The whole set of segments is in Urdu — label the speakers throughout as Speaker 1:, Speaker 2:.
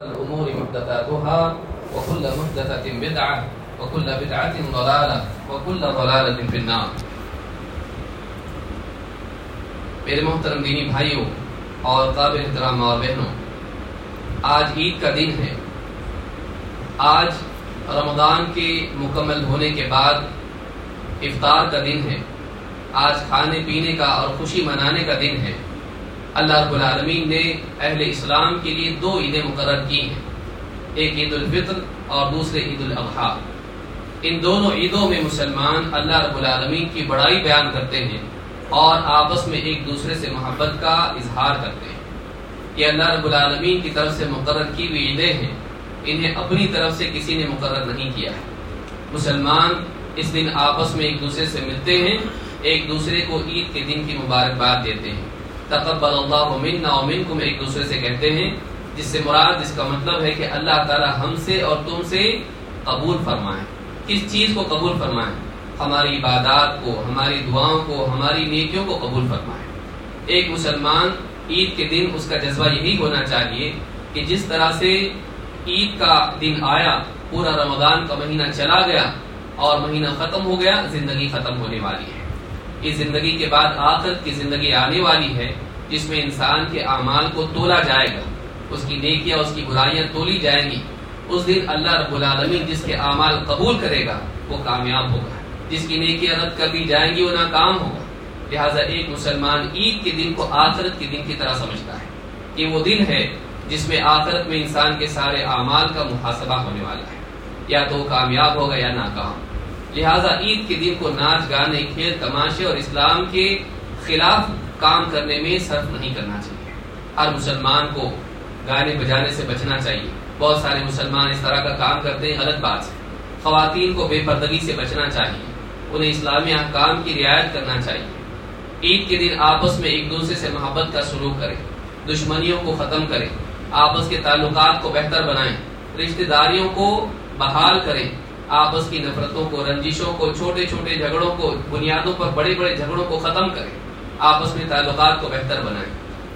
Speaker 1: الأمور محدثاتها، وكل محدثة بدعة، وكل بدعة ضلالة، وكل ضلالة في النار. میرے محترم دینی بھائیوں اور قابل احترام اور بہنوں، آج عید کا دن ہے۔ آج رمضان کے مکمل ہونے کے بعد افطار کا دن ہے۔ آج کھانے پینے کا اور خوشی منانے کا دن ہے۔ اللہ رب العالمین نے اہل اسلام کے لیے دو عیدیں مقرر کی ہیں۔ ایک عید الفطر اور دوسرے عید الاضحیٰ۔ ان دونوں عیدوں میں مسلمان اللہ رب العالمین کی بڑائی بیان کرتے ہیں اور آپس میں ایک دوسرے سے محبت کا اظہار کرتے ہیں۔ یہ اللہ رب العالمین کی طرف سے مقرر کی ہوئی عیدیں ہیں۔ انہیں اپنی طرف سے کسی نے مقرر نہیں کیا ہے۔ مسلمان اس دن آپس میں ایک دوسرے سے ملتے ہیں، ایک دوسرے کو عید کے دن کی مبارکباد دیتے ہیں۔ تقبل اللہ منا و منکم ایک دوسرے سے کہتے ہیں، جس سے مراد اس کا مطلب ہے کہ اللہ تعالی ہم سے اور تم سے قبول فرمائے۔ کس چیز کو قبول فرمائے؟ ہماری عبادات کو، ہماری دعاؤں کو، ہماری نیکیوں کو قبول فرمائے۔ ایک مسلمان عید کے دن اس کا جذبہ یہی ہونا چاہیے کہ جس طرح سے عید کا دن آیا، پورا رمضان کا مہینہ چلا گیا اور مہینہ ختم ہو گیا، زندگی ختم ہونے والی ہے۔ اس زندگی کے بعد آخرت کی زندگی آنے والی ہے، جس میں انسان کے اعمال کو تولا جائے گا۔ اس کی نیکیاں، اس کی برائیاں تولی جائیں گی۔ اس دن اللہ رب العالمین جس کے اعمال قبول کرے گا، وہ کامیاب ہوگا۔ جس کی نیکیاں رد کر دی جائیں گی، وہ ناکام ہوگا۔ لہٰذا ایک مسلمان عید کے دن کو آخرت کے دن کی طرح سمجھتا ہے یہ وہ دن ہے جس میں آخرت میں انسان کے سارے اعمال کا محاسبہ ہونے والا ہے۔ یا تو کامیاب ہوگا یا ناکام۔ لہٰذا عید کے دن کو ناچ گانے، کھیل، تماشے اور اسلام کے خلاف کام کرنے میں صرف نہیں کرنا چاہیے۔ ہر مسلمان کو گانے بجانے سے بچنا چاہیے۔ بہت سارے مسلمان اس طرح کا کام کرتے ہیں، غلط بات ہے۔ خواتین کو بے پردگی سے بچنا چاہیے۔ انہیں اسلامی احکام کی رعایت کرنا چاہیے۔ عید کے دن آپس میں ایک دوسرے سے محبت کا سلوک کریں۔ دشمنیوں کو ختم کریں۔ آپس کے تعلقات کو بہتر بنائیں۔ رشتہ داریوں کو بحال کریں۔ آپس کی نفرتوں کو، رنجشوں کو، چھوٹے چھوٹے جھگڑوں کو، بنیادوں پر بڑے بڑے جھگڑوں کو ختم کریں۔ آپس میں تعلقات کو بہتر بنائیں۔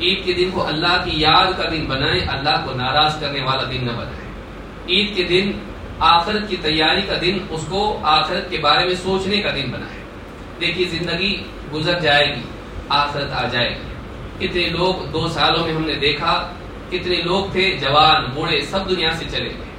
Speaker 1: عید کے دن کو اللہ کی یاد کا دن بنائیں، اللہ کو ناراض کرنے والا دن نہ بنائیں۔ عید کے دن، آخرت کی تیاری کا دن، اس کو آخرت کے بارے میں سوچنے کا دن بنائیں۔ دیکھیے، زندگی گزر جائے گی، آخرت آ جائے گی۔ کتنے لوگ دو سالوں میں ہم نے دیکھا، کتنے لوگ تھے، جوان، بوڑھے، سب دنیا سے چلے گئے۔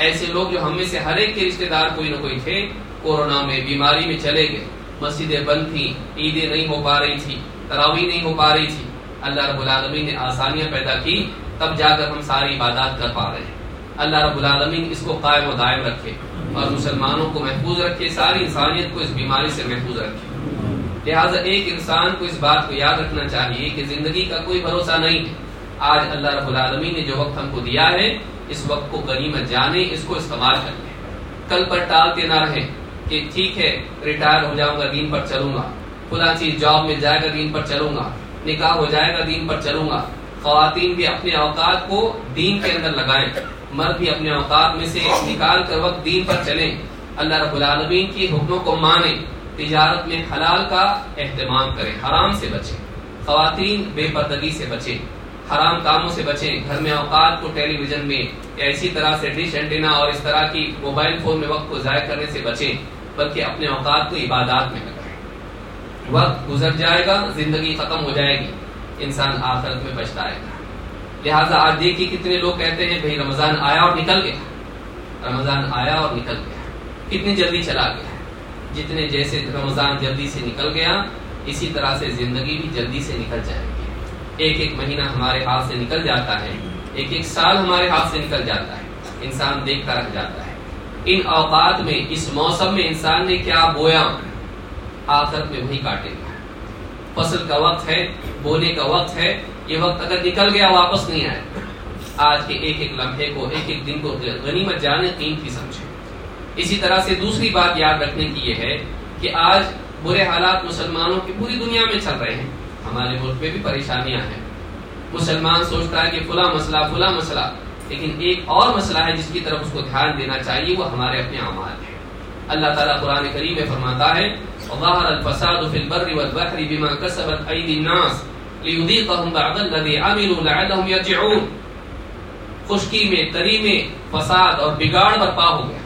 Speaker 1: ایسے لوگ جو ہم میں سے ہر ایک کے رشتے دار کوئی نہ کوئی تھے، کورونا میں، بیماری میں چلے گئے۔ مسجدیں بند تھیں، عیدیں نہیں ہو پا رہی تھی تراوی نہیں ہو پا رہی تھی۔ اللہ رب العالمین نے آسانیاں پیدا کی، تب جا کر ہم ساری عبادات کر پا رہے ہیں۔ اللہ رب العالمین اس کو قائم و دائم رکھے اور مسلمانوں کو محفوظ رکھے، ساری انسانیت کو اس بیماری سے محفوظ رکھے۔ لہٰذا ایک انسان کو اس بات کو یاد رکھنا چاہیے کہ زندگی کا کوئی بھروسہ نہیں ہے۔ آج اللہ رب العالمین نے جو وقت ہم کو دیا ہے اس وقت کو غنیمت جانے، اس کو استعمال کر لیں کل پر ٹالتے نہ رہیں کہ ٹھیک ہے، ریٹائر ہو جاؤں گا، دین پر چلوں گا۔ خدا چیز جاب مل جائے گا، دین پر چلوں گا۔ نکاح ہو جائے گا، دین پر چلوں گا۔ خواتین بھی اپنے اوقات کو دین کے اندر لگائیں۔ مرد بھی اپنے اوقات میں سے نکال کر وقت دین پر چلیں۔ اللہ رب العالمین کی حکموں کو مانیں۔ تجارت میں حلال کا اہتمام کریں، حرام سے بچیں۔ خواتین بے پردگی سے بچیں۔ حرام کاموں سے بچیں۔ گھر میں اوقات کو ٹیلی ویژن میں یا اسی طرح سے ڈش اینٹینا اور اس طرح کی موبائل فون میں وقت کو ضائع کرنے سے بچیں، بلکہ اپنے اوقات کو عبادات میں لگائیں۔ وقت گزر جائے گا، زندگی ختم ہو جائے گی، انسان آخرت میں پچھتائے گا۔ لہٰذا آج دیکھیے کتنے لوگ کہتے ہیں، بھائی رمضان آیا اور نکل گیا۔ رمضان آیا اور نکل گیا۔ کتنی جلدی چلا گیا۔ جتنے جیسے رمضان جلدی سے نکل گیا، اسی طرح سے زندگی بھی جلدی سے نکل جائے گی۔ ایک ایک مہینہ ہمارے ہاتھ سے نکل جاتا ہے، ایک ایک سال ہمارے ہاتھ سے نکل جاتا ہے۔ انسان دیکھ کر رکھ جاتا ہے۔ ان اوقات میں، اس موسم میں انسان نے کیا بویا؟ آخرت میں وہی کاٹے۔ گا فصل کا وقت ہے، بونے کا وقت ہے۔ یہ وقت اگر نکل گیا، واپس نہیں آئے آج کے ایک ایک لمحے کو، ایک ایک دن کو غنیمت جانے قیمتی سمجھے اسی طرح سے دوسری بات یاد رکھنے کی یہ ہے کہ آج برے حالات مسلمانوں کی پوری دنیا میں چل رہے ہیں۔ ہمارے ملک میں بھی پریشانیاں ہیں۔ مسلمان سوچتا ہے کہ فلاں مسئلہ فلاں مسئلہ، لیکن ایک اور مسئلہ ہے جس کی طرف اس کو دھیان دینا چاہیے، وہ ہمارے اپنے اعمال ہیں۔ اللہ تعالیٰ قرآن کریم میں فرماتا ہے ظاہر الفساد فی البر والبحر بما كسبت ایدی الناس لیذیقهم بعض الذی عملوا لعلهم یرجعون خشکی میں، تری میں فساد اور بگاڑ برپا ہو گیا۔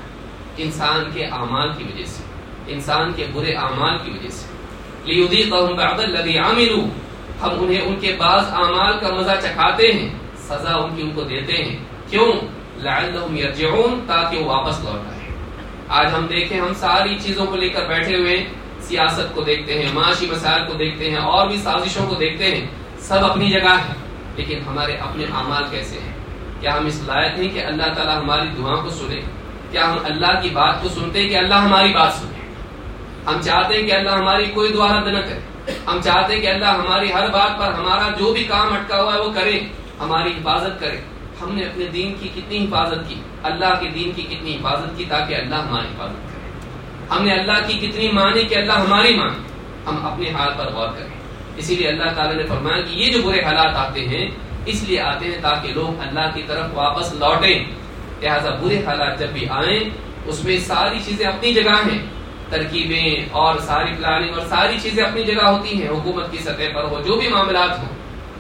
Speaker 1: انسان کے اعمال کی وجہ سے، انسان کے برے اعمال کی وجہ سے۔ لیذیقہم بعض الذی عملوا۔ ہم انہیں ان کے بعض اعمال کا مزہ چکھاتے ہیں۔ سزا ان کی ان کو دیتے ہیں۔ کیوں؟ لعلہم یرجعون تاکہ وہ واپس لوٹ آئے آج ہم دیکھیں ہم ساری چیزوں کو لے کر بیٹھے ہوئے سیاست کو دیکھتے ہیں، معاشی مسائل کو دیکھتے ہیں، اور بھی سازشوں کو دیکھتے ہیں۔ سب اپنی جگہ ہے لیکن ہمارے اپنے اعمال کیسے ہیں؟ کیا ہم اس لائق ہیں کہ اللہ تعالیٰ ہماری دعا کو سنے؟ کیا ہم اللہ کی بات کو سنتے ہیں کہ اللہ ہماری بات سنے؟ ہم چاہتے ہیں کہ اللہ ہماری کوئی دعا رد نہ کرے۔ ہم چاہتے ہیں کہ اللہ ہماری ہر بات پر ہمارا جو بھی کام اٹکا ہوا ہے وہ کرے، ہماری حفاظت کرے۔ ہم نے اپنے دین کی کتنی حفاظت کی، اللہ کے دین کی کتنی حفاظت کی تاکہ اللہ ہماری حفاظت کرے۔ ہم نے اللہ کی کتنی مانی کہ اللہ ہماری مانی ہم اپنے حال پر غور کریں۔ اسی لیے اللہ تعالیٰ نے فرمایا کہ یہ جو برے حالات آتے ہیں، اس لیے آتے ہیں تاکہ لوگ اللہ کی طرف واپس لوٹیں۔ لہٰذا برے حالات جب بھی آئیں، اس میں ساری چیزیں اپنی جگہ ہیں۔ ترکیبیں اور ساری پلاننگ اور ساری چیزیں اپنی جگہ ہوتی ہیں، حکومت کی سطح پر ہو، جو بھی معاملات ہوں،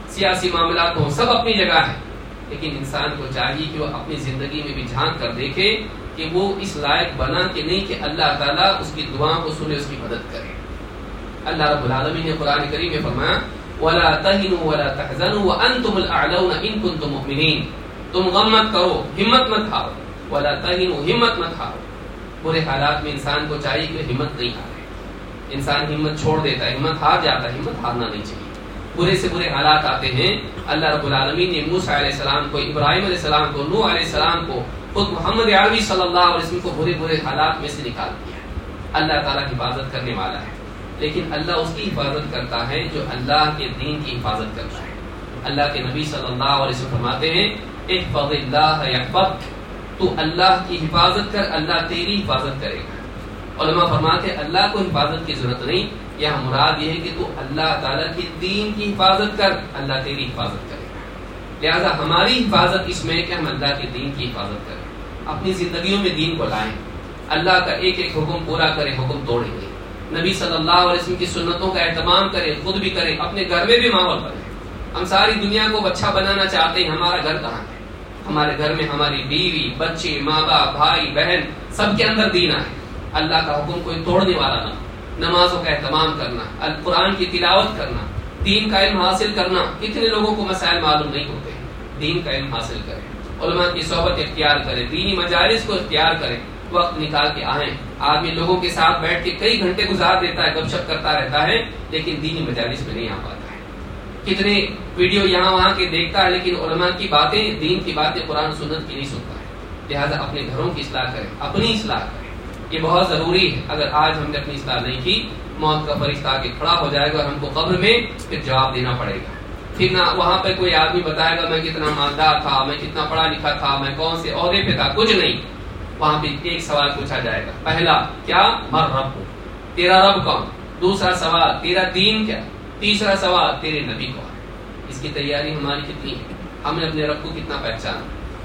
Speaker 1: سیاسی معاملات ہوں، سب اپنی جگہ ہیں۔ لیکن انسان کو چاہیے کہ وہ اپنی زندگی میں بھی جھانک کر دیکھے کہ وہ اس لائق بنا کہ نہیں کہ اللہ تعالیٰ اس کی دعا کو سنے، اس کی مدد کرے۔ اللہ رب العالمین نے قرآن کریم میں فرمایا، ولا تهنوا ولا تحزنوا وانتم الاعلون ان كنتم مؤمنين۔ تم غم مت کرو، ہمت مت ہارو۔ ولا تهنوا، ہمت مت ہارو۔ برے حالات میں انسان کو چاہیے کہ ہمت نہیں ہارے۔ انسان ہمت چھوڑ دیتا ہے، ہمت ہار جاتا ہے، ہمت ہارنا نہیں چاہیے۔ برے سے برے حالات آتے ہیں۔ اللہ رب العالمین نے موسیٰ علیہ السلام کو، ابراہیم علیہ السلام کو، نوح علیہ السلام کو، خود محمد عربی صلی اللہ علیہ وسلم کو برے برے حالات میں سے نکال دیا ہے۔ اللہ تعالیٰ کی حفاظت کرنے والا ہے۔ لیکن اللہ اس کی حفاظت کرتا ہے جو اللہ کے دین کی حفاظت کرتا ہے۔ اللہ کے نبی صلی اللہ علیہ وسلم فرماتے ہیں، احفظ اللہ یحفظ تو اللہ کی حفاظت کر، اللہ تیری حفاظت کرے گا۔ علماء فرماتے ہیں، اللہ کو حفاظت کی ضرورت نہیں، یہاں مراد یہ ہے کہ تو اللہ تعالیٰ کی دین کی حفاظت کر، اللہ تیری حفاظت کرے۔ گا لہذا ہماری حفاظت اس میں ہے کہ ہم اللہ کے دین کی حفاظت کریں۔ اپنی زندگیوں میں دین کو لائیں۔ اللہ کا ایک ایک حکم پورا کریں حکم توڑیں گے نبی صلی اللہ علیہ وسلم کی سنتوں کا اہتمام کرے، خود بھی کرے، اپنے گھر میں بھی ماحول بنے۔ ہم ساری دنیا کو اچھا بنانا چاہتے ہیں، ہمارا گھر کہاں ہے؟ ہمارے گھر میں ہماری بیوی، بچے ماں باپ بھائی، بہن، سب کے اندر دین آئے۔ اللہ کا حکم کوئی توڑنے والا نہ نمازوں کا اہتمام کرنا، القرآن کی تلاوت کرنا، دین کا علم حاصل کرنا کتنے لوگوں کو مسائل معلوم نہیں ہوتے۔ دین کا علم حاصل کریں۔ علماء کی صحبت اختیار کریں، دینی مجالس کو اختیار کریں۔ وقت نکال کے آئیں۔ آدمی لوگوں کے ساتھ بیٹھ کے کئی گھنٹے گزار دیتا ہے، گپ شپ کرتا رہتا ہے، لیکن دینی مجالس میں نہیں آ پاتا۔ کتنے ویڈیو یہاں وہاں کے دیکھتا ہے، لیکن علماء کی باتیں، دین کی باتیں قرآن، سنت کی نہیں سنتا ہے۔ لہٰذا اپنے گھروں کی اصلاح کریں، اپنی اصلاح کریں۔ یہ بہت ضروری ہے۔ اگر آج ہم نے اپنی اصلاح نہیں کی، موت کا فرشتہ آ کے کھڑا ہو جائے گا اور ہم کو قبر میں پھر جواب دینا پڑے گا۔ پھر نہ وہاں پہ کوئی آدمی بتائے گا، میں کتنا مالدار تھا، میں کتنا پڑھا لکھا تھا، میں کون سے عہدے پہ تھا؟ کچھ نہیں۔ وہاں پہ ایک سوال پوچھا جائے گا۔ پہلا، کیا؟ مر رب تیرا رب کون؟ دوسرا سوال، تیرا دین کیا؟ تیسرا سوال تیرے نبی کون اس کی تیاری ہماری کتنی ہے؟ ہم نے اپنے رب کو کتنا پہچانا؟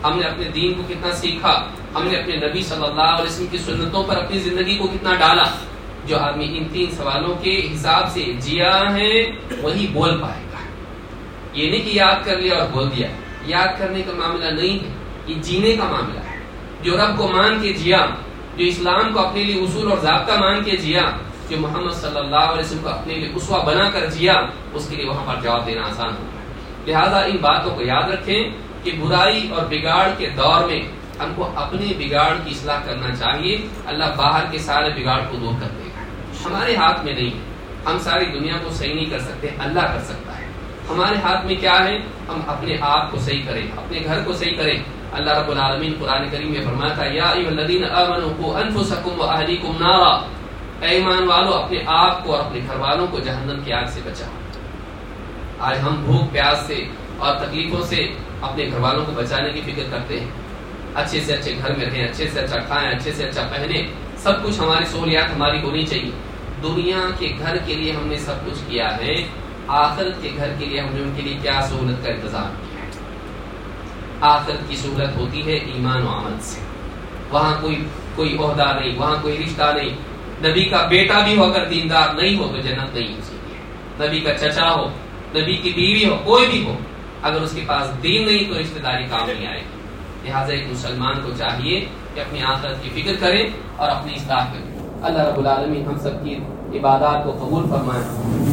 Speaker 1: ہم نے اپنے دین کو کتنا سیکھا؟ ہم نے اپنے نبی صلی اللہ علیہ وسلم کی سنتوں پر اپنی زندگی کو کتنا ڈالا؟ جو آدمی ان تین سوالوں کے حساب سے جیا ہے، وہی بول پائے گا۔ یہ نہیں کہ یاد کر لیا اور بول دیا۔ یاد کرنے کا معاملہ نہیں ہے، یہ جینے کا معاملہ ہے۔ جو رب کو مان کے جیا، جو اسلام کو اپنے لیے اصول اور ضابطہ مان کے جیا جو محمد صلی اللہ علیہ وسلم کو اپنے لیے اسوا بنا کر جیا اس کے لیے وہاں پر جواب دینا آسان ہوگا لہذا ان باتوں کو یاد رکھیں کہ برائی اور بگاڑ کے دور میں ہم کو اپنے بگاڑ کی اصلاح کرنا چاہیے۔ اللہ باہر کے سارے بگاڑ کو دور کر دے گا۔ ہمارے ہاتھ میں نہیں، ہم ساری دنیا کو صحیح نہیں کر سکتے، اللہ کر سکتا ہے۔ ہمارے ہاتھ میں کیا ہے؟ ہم اپنے آپ کو صحیح کریں، اپنے گھر کو صحیح کریں۔ اللہ رب العالمین قرآن کریم میں فرمایا تھا یا الذین آمنوا انفسکم نارا۔ اے ایمان والو، اپنے آپ کو اور اپنے گھر والوں کو جہنم کی آگ سے بچاؤ۔ آج ہم بھوک، پیاس سے اور تکلیفوں سے اپنے گھر والوں کو بچانے کی فکر کرتے ہیں۔ اچھے سے اچھے گھر میں رہیں، اچھے سے اچھا کھائیں، اچھے سے اچھا پہنے سب کچھ ہماری سہولیات ہماری ہونی چاہیے۔ دنیا کے گھر کے لیے ہم نے سب کچھ کیا ہے۔ آخرت کے گھر کے لیے ہم نے ان کے لیے کیا سہولت کا انتظام کیا ہے؟ آخرت کی سہولت ہوتی ہے ایمان و عمل سے۔ وہاں کوئی کوئی عہدہ نہیں، وہاں کوئی رشتہ نہیں۔ نبی کا بیٹا بھی ہو کر دیندار نہیں ہو تو جنت نہیں ہو لیے نبی کا چچا ہو، نبی کی بیوی ہو، کوئی بھی ہو، اگر اس کے پاس دین نہیں تو رشتے داری کام نہیں آئے گی۔ لہٰذا ایک مسلمان کو چاہیے کہ اپنی آخرت کی فکر کرے اور اپنی اصلاح کرے۔ اللہ رب العالمین ہم سب کی عبادات کو قبول فرمائیں۔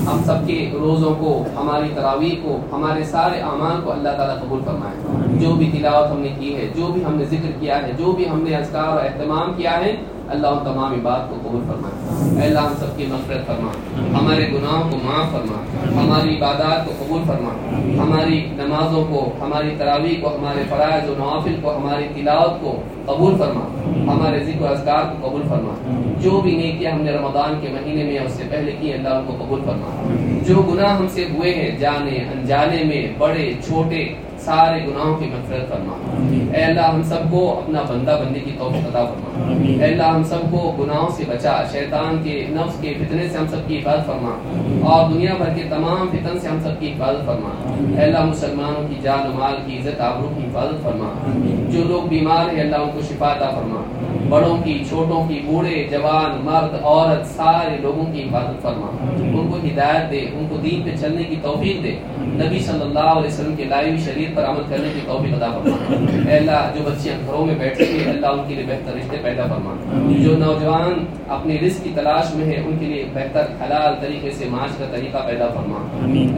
Speaker 1: ہم سب کے روزوں کو، ہماری تراویح کو، ہمارے سارے اعمال کو اللہ تعالیٰ قبول فرمائیں۔ جو بھی تلاوت ہم نے کی ہے، جو بھی ہم نے ذکر کیا ہے، جو بھی ہم نے اذکار اور اہتمام کیا ہے، اللہ ان تمام عبادت کو قبول فرمائے۔ اے اللہ، ہم سب کی مغفرت فرما۔ ہمارے گناہوں کو معاف فرما۔ ہماری عبادات کو قبول فرما۔ ہماری نمازوں کو، ہماری تراویح کو، ہمارے فرائض و نوافل کو، ہماری تلاوت کو قبول فرما۔ ہمارے ذکر و اذکار کو قبول فرما۔ جو بھی نیکیاں ہم نے رمضان کے مہینے میں اس سے پہلے کی اللہ ان کو قبول فرما۔ جو گناہ ہم سے ہوئے ہیں جانے، انجانے میں، بڑے، چھوٹے سارے گناہوں کی مغفرت فرما۔ اے اللہ ہم سب کو اپنا بندہ بندی کی توفیق عطا فرما۔ اے اللہ ہم سب کو گناہوں سے بچا شیطان کے نفس کے فتنے سے ہم سب کی حفاظت فرما۔ اور دنیا بھر کے تمام فتن سے ہم سب کی حفاظت فرما۔ اے اللہ مسلمانوں کی جان و مال کی عزت آبرو کی حفاظت فرما۔ جو لوگ بیمار ہیں اللہ ان کو شفا عطا فرما۔ بڑوں کی چھوٹوں کی بوڑھے جوان مرد عورت سارے لوگوں کی حفاظت فرما۔ ان کو ہدایت دے ان کو دین پہ چلنے کی توفیق دے۔ نبی صلی اللہ علیہ وسلم کے لائیو شریعت پر عمل کرنے کی توفیق عطا فرما۔ اے اللہ جو بچیاں گھروں میں بیٹھے ہیں اللہ ان کے لیے بہتر رشتے پیدا فرما۔ جو نوجوان اپنی رزق کی تلاش میں ہے ان کے لیے بہتر حلال طریقے سے معاش کا طریقہ پیدا فرما۔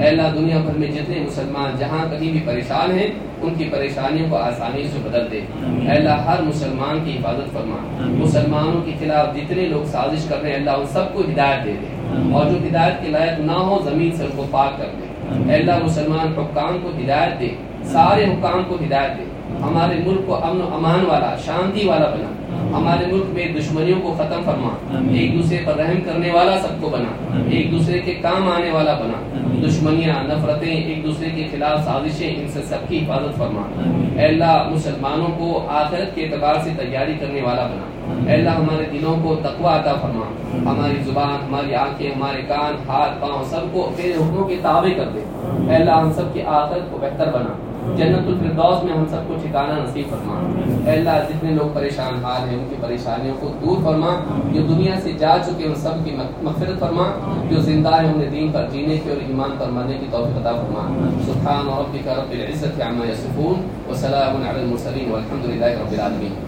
Speaker 1: اے اللہ دنیا بھر میں جتنے مسلمان جہاں کہیں بھی پریشان ہیں ان کی پریشانیوں کو آسانی سے بدل دے۔ اے اللہ ہر مسلمان کی حفاظت فرما۔ مسلمانوں کے خلاف جتنے لوگ سازش کر رہے ہیں اللہ ان سب کو ہدایت دے دے. اور جو ہدایت کے لائق نہ ہو زمین سے ان کو پاک کر دے. اللہ مسلمان حکام کو ہدایت دے. سارے حکام کو ہدایت دے. ہمارے ملک کو امن و امان والا شانتی والا بنا. ہمارے ملک میں دشمنیوں کو ختم فرما. ایک دوسرے پر رحم کرنے والا سب کو بنا. ایک دوسرے کے کام آنے والا بنا. دشمنیاں، نفرتیں ایک دوسرے کے خلاف سازشیں، ان سے سب کی حفاظت فرما۔ اے اللہ، مسلمانوں کو آخرت کے اعتبار سے تیاری کرنے والا بنا۔ اے اللہ، ہمارے دلوں کو تقوی عطا فرما۔ ہماری زبان، ہماری آنکھیں، ہمارے کان، ہاتھ، پاؤں، سب کو تیرے حکموں کے تابع کر دے۔ اے اللہ، ہم سب کی آخرت کو بہتر بنا۔ جنت الفردوس میں ہم سب کو ٹھکانہ نصیب فرما۔ اے اللہ، جتنے لوگ پریشان حال ہیں، ان کی پریشانیوں کو دور فرما۔ جو دنیا سے جا چکے ان سب کی مغفرت فرما۔ جو زندہ ہیں، انہیں دین پر جینے کی اور ایمان پر مرنے کی توفیق عطا فرما۔ سبحان ربک رب العزت عما یصفون، وسلام علی المرسلین والحمد للہ رب العالمین۔